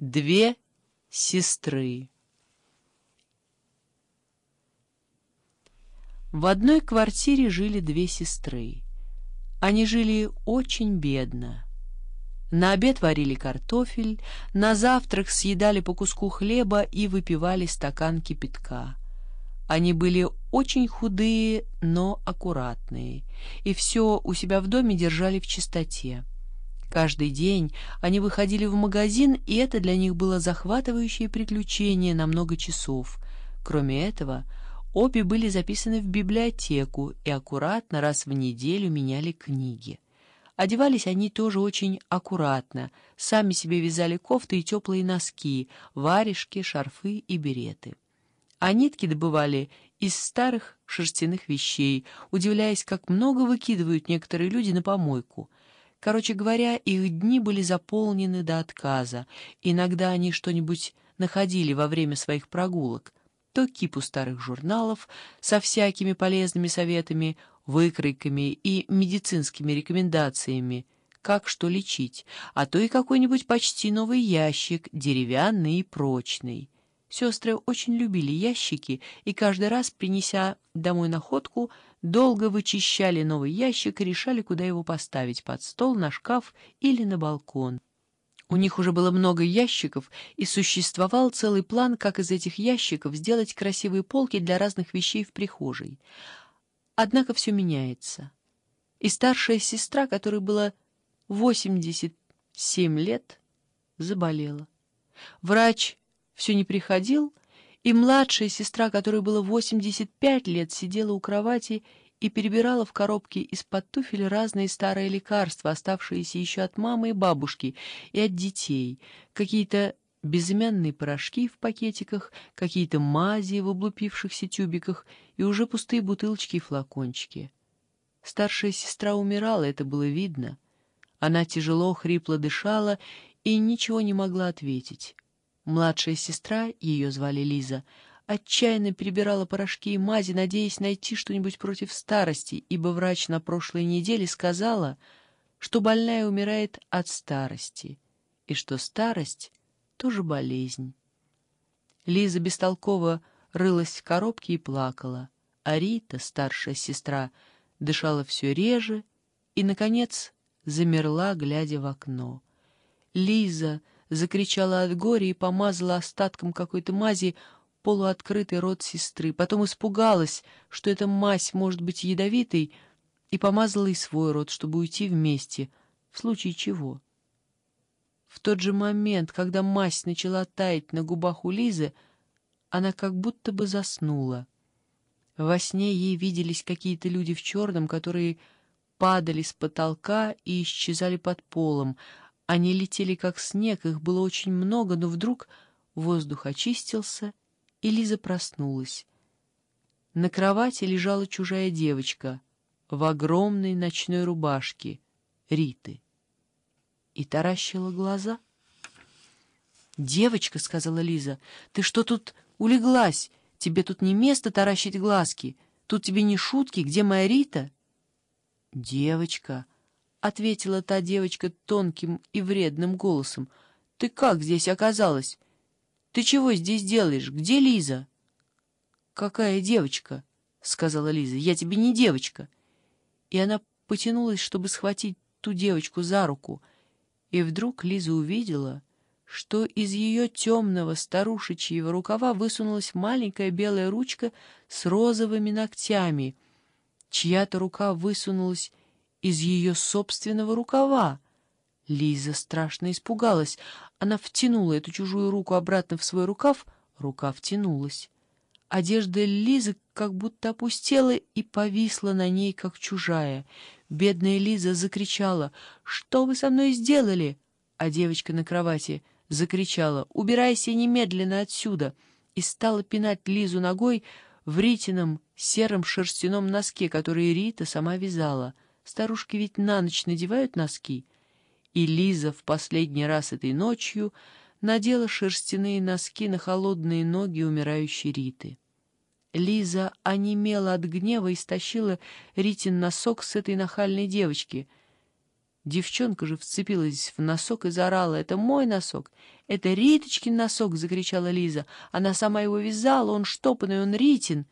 Две сестры. В одной квартире жили две сестры. Они жили очень бедно. На обед варили картофель, на завтрак съедали по куску хлеба и выпивали стакан кипятка. Они были очень худые, но аккуратные, и все у себя в доме держали в чистоте. Каждый день они выходили в магазин, и это для них было захватывающее приключение на много часов. Кроме этого, обе были записаны в библиотеку и аккуратно раз в неделю меняли книги. Одевались они тоже очень аккуратно, сами себе вязали кофты и теплые носки, варежки, шарфы и береты. А нитки добывали из старых шерстяных вещей, удивляясь, как много выкидывают некоторые люди на помойку — Короче говоря, их дни были заполнены до отказа. Иногда они что-нибудь находили во время своих прогулок. То кипу старых журналов со всякими полезными советами, выкройками и медицинскими рекомендациями, как что лечить, а то и какой-нибудь почти новый ящик, деревянный и прочный. Сестры очень любили ящики, и каждый раз, принеся домой находку, долго вычищали новый ящик и решали, куда его поставить — под стол, на шкаф или на балкон. У них уже было много ящиков, и существовал целый план, как из этих ящиков сделать красивые полки для разных вещей в прихожей. Однако все меняется. И старшая сестра, которой было 87 лет, заболела. Врач все не приходил, и младшая сестра, которой было 85 лет, сидела у кровати и перебирала в коробке из-под туфель разные старые лекарства, оставшиеся еще от мамы и бабушки, и от детей, какие-то безымянные порошки в пакетиках, какие-то мази в облупившихся тюбиках и уже пустые бутылочки и флакончики. Старшая сестра умирала, это было видно. Она тяжело, хрипло дышала и ничего не могла ответить. Младшая сестра, ее звали Лиза, отчаянно перебирала порошки и мази, надеясь найти что-нибудь против старости, ибо врач на прошлой неделе сказала, что больная умирает от старости, и что старость — тоже болезнь. Лиза бестолково рылась в коробке и плакала, а Рита, старшая сестра, дышала все реже и, наконец, замерла, глядя в окно. Лиза закричала от горя и помазала остатком какой-то мази полуоткрытый рот сестры. Потом испугалась, что эта мазь может быть ядовитой, и помазала и свой рот, чтобы уйти вместе, в случае чего. В тот же момент, когда мазь начала таять на губах у Лизы, она как будто бы заснула. Во сне ей виделись какие-то люди в черном, которые падали с потолка и исчезали под полом, они летели как снег, их было очень много, но вдруг воздух очистился, и Лиза проснулась. На кровати лежала чужая девочка в огромной ночной рубашке Риты и таращила глаза. «Девочка», — сказала Лиза, — «ты что тут улеглась? Тебе тут не место таращить глазки. Тут тебе не шутки. Где моя Рита?» «Девочка», — ответила та девочка тонким и вредным голосом. — Ты как здесь оказалась? Ты чего здесь делаешь? Где Лиза? — Какая девочка? — сказала Лиза. — Я тебе не девочка. И она потянулась, чтобы схватить ту девочку за руку. И вдруг Лиза увидела, что из ее темного старушечьего рукава высунулась маленькая белая ручка с розовыми ногтями. Чья-то рука высунулась из ее собственного рукава. Лиза страшно испугалась. Она втянула эту чужую руку обратно в свой рукав, рука втянулась. Одежда Лизы как будто опустела и повисла на ней, как чужая. Бедная Лиза закричала «Что вы со мной сделали?» А девочка на кровати закричала «Убирайся немедленно отсюда!» и стала пинать Лизу ногой в Ритином сером шерстяном носке, который Рита сама вязала — Старушки ведь на ночь надевают носки. И Лиза в последний раз этой ночью надела шерстяные носки на холодные ноги умирающей Риты. Лиза онемела от гнева и стащила Ритин носок с этой нахальной девочки. Девчонка же вцепилась в носок и заорала. «Это мой носок! Это Риточкин носок!» — закричала Лиза. «Она сама его вязала, он штопанный, он Ритин!»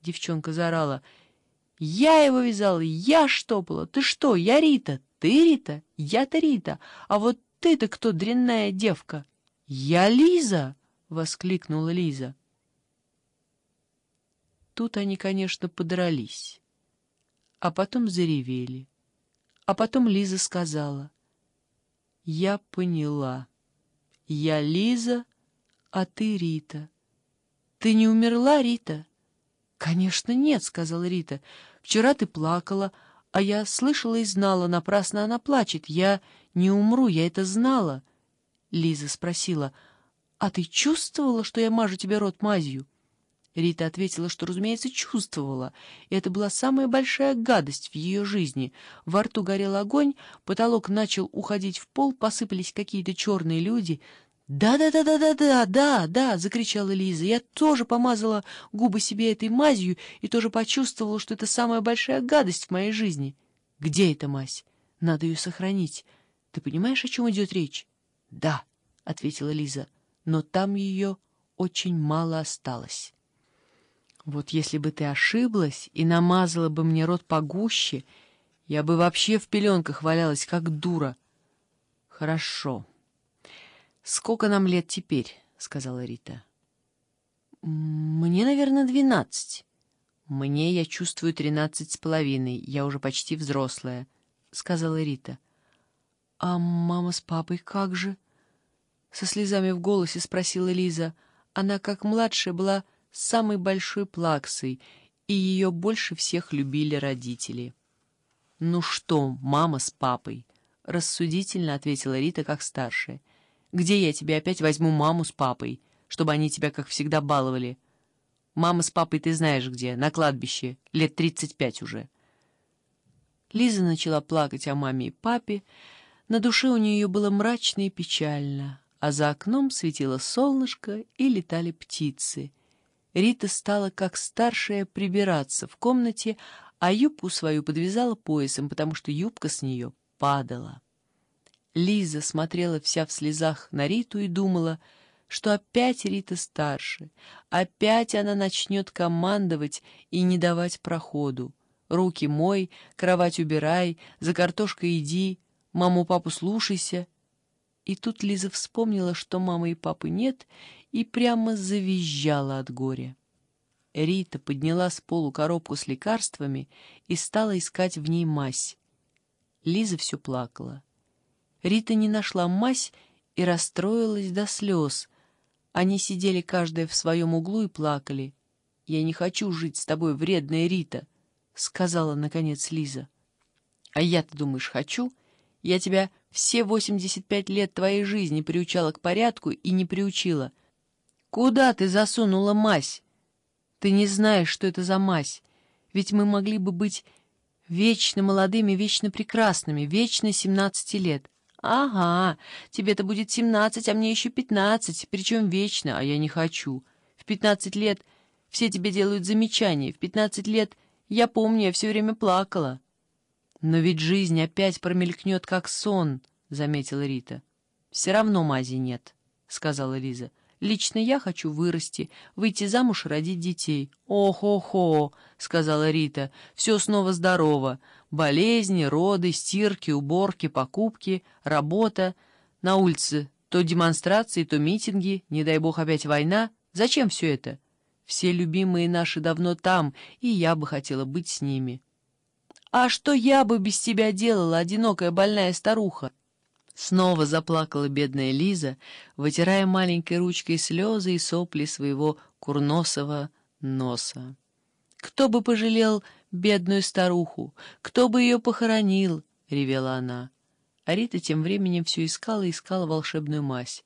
Девчонка заорала. «Я его вязала, я штопала! Ты что, я Рита! Ты Рита? Я-то Рита! А вот ты-то кто, дрянная девка?» «Я Лиза!» — воскликнула Лиза. Тут они, конечно, подрались, а потом заревели. А потом Лиза сказала, «Я поняла. Я Лиза, а ты Рита. Ты не умерла, Рита?» «Конечно нет», — сказала Рита. «Вчера ты плакала, а я слышала и знала, напрасно она плачет. Я не умру, я это знала». Лиза спросила, «А ты чувствовала, что я мажу тебе рот мазью?» Рита ответила, что, разумеется, чувствовала, и это была самая большая гадость в ее жизни. Во рту горел огонь, потолок начал уходить в пол, посыпались какие-то черные люди. «Да-да-да-да-да-да, да!» да, закричала Лиза. «Я тоже помазала губы себе этой мазью и тоже почувствовала, что это самая большая гадость в моей жизни». «Где эта мазь? Надо ее сохранить. Ты понимаешь, о чем идет речь?» «Да», — ответила Лиза, — «но там ее очень мало осталось». Вот если бы ты ошиблась и намазала бы мне рот погуще, я бы вообще в пеленках валялась, как дура. — Хорошо. — Сколько нам лет теперь? — сказала Рита. — Мне, наверное, двенадцать. — Мне, я чувствую, тринадцать с половиной. Я уже почти взрослая, — сказала Рита. — А мама с папой как же? — со слезами в голосе спросила Лиза. Она, как младшая, была самой большой плаксой, и ее больше всех любили родители. «Ну что, мама с папой?» — рассудительно ответила Рита, как старшая. «Где я тебе опять возьму маму с папой, чтобы они тебя, как всегда, баловали? Мама с папой ты знаешь где, на кладбище, лет тридцать пять уже». Лиза начала плакать о маме и папе. На душе у нее было мрачно и печально, а за окном светило солнышко и летали птицы — Рита стала как старшая прибираться в комнате, а юбку свою подвязала поясом, потому что юбка с нее падала. Лиза смотрела вся в слезах на Риту и думала, что опять Рита старше, опять она начнет командовать и не давать проходу. Руки мой, кровать убирай, за картошкой иди, маму-папу слушайся. И тут Лиза вспомнила, что мамы и папы нет, и прямо завизжала от горя. Рита подняла с полу коробку с лекарствами и стала искать в ней мазь. Лиза все плакала. Рита не нашла мазь и расстроилась до слез. Они сидели каждая в своем углу и плакали. «Я не хочу жить с тобой, вредная Рита», — сказала, наконец, Лиза. «А я-то, думаешь, хочу? Я тебя все восемьдесят пять лет твоей жизни приучала к порядку и не приучила. Куда ты засунула мазь? Ты не знаешь, что это за мазь. Ведь мы могли бы быть вечно молодыми, вечно прекрасными, вечно семнадцати лет. Ага, тебе-то будет семнадцать, а мне еще пятнадцать, причем вечно, а я не хочу. В пятнадцать лет все тебе делают замечания, в пятнадцать лет я помню, я все время плакала. «Но ведь жизнь опять промелькнет, как сон», — заметила Рита. «Все равно мази нет», — сказала Лиза. «Лично я хочу вырасти, выйти замуж и родить детей». «Ох-охо», — сказала Рита, — «все снова здорово. Болезни, роды, стирки, уборки, покупки, работа. На улице то демонстрации, то митинги, не дай бог опять война. Зачем все это? Все любимые наши давно там, и я бы хотела быть с ними». «А что я бы без тебя делала, одинокая больная старуха?» Снова заплакала бедная Лиза, вытирая маленькой ручкой слезы и сопли своего курносого носа. «Кто бы пожалел бедную старуху? Кто бы ее похоронил?» — ревела она. А Рита тем временем все искала и искала волшебную мазь.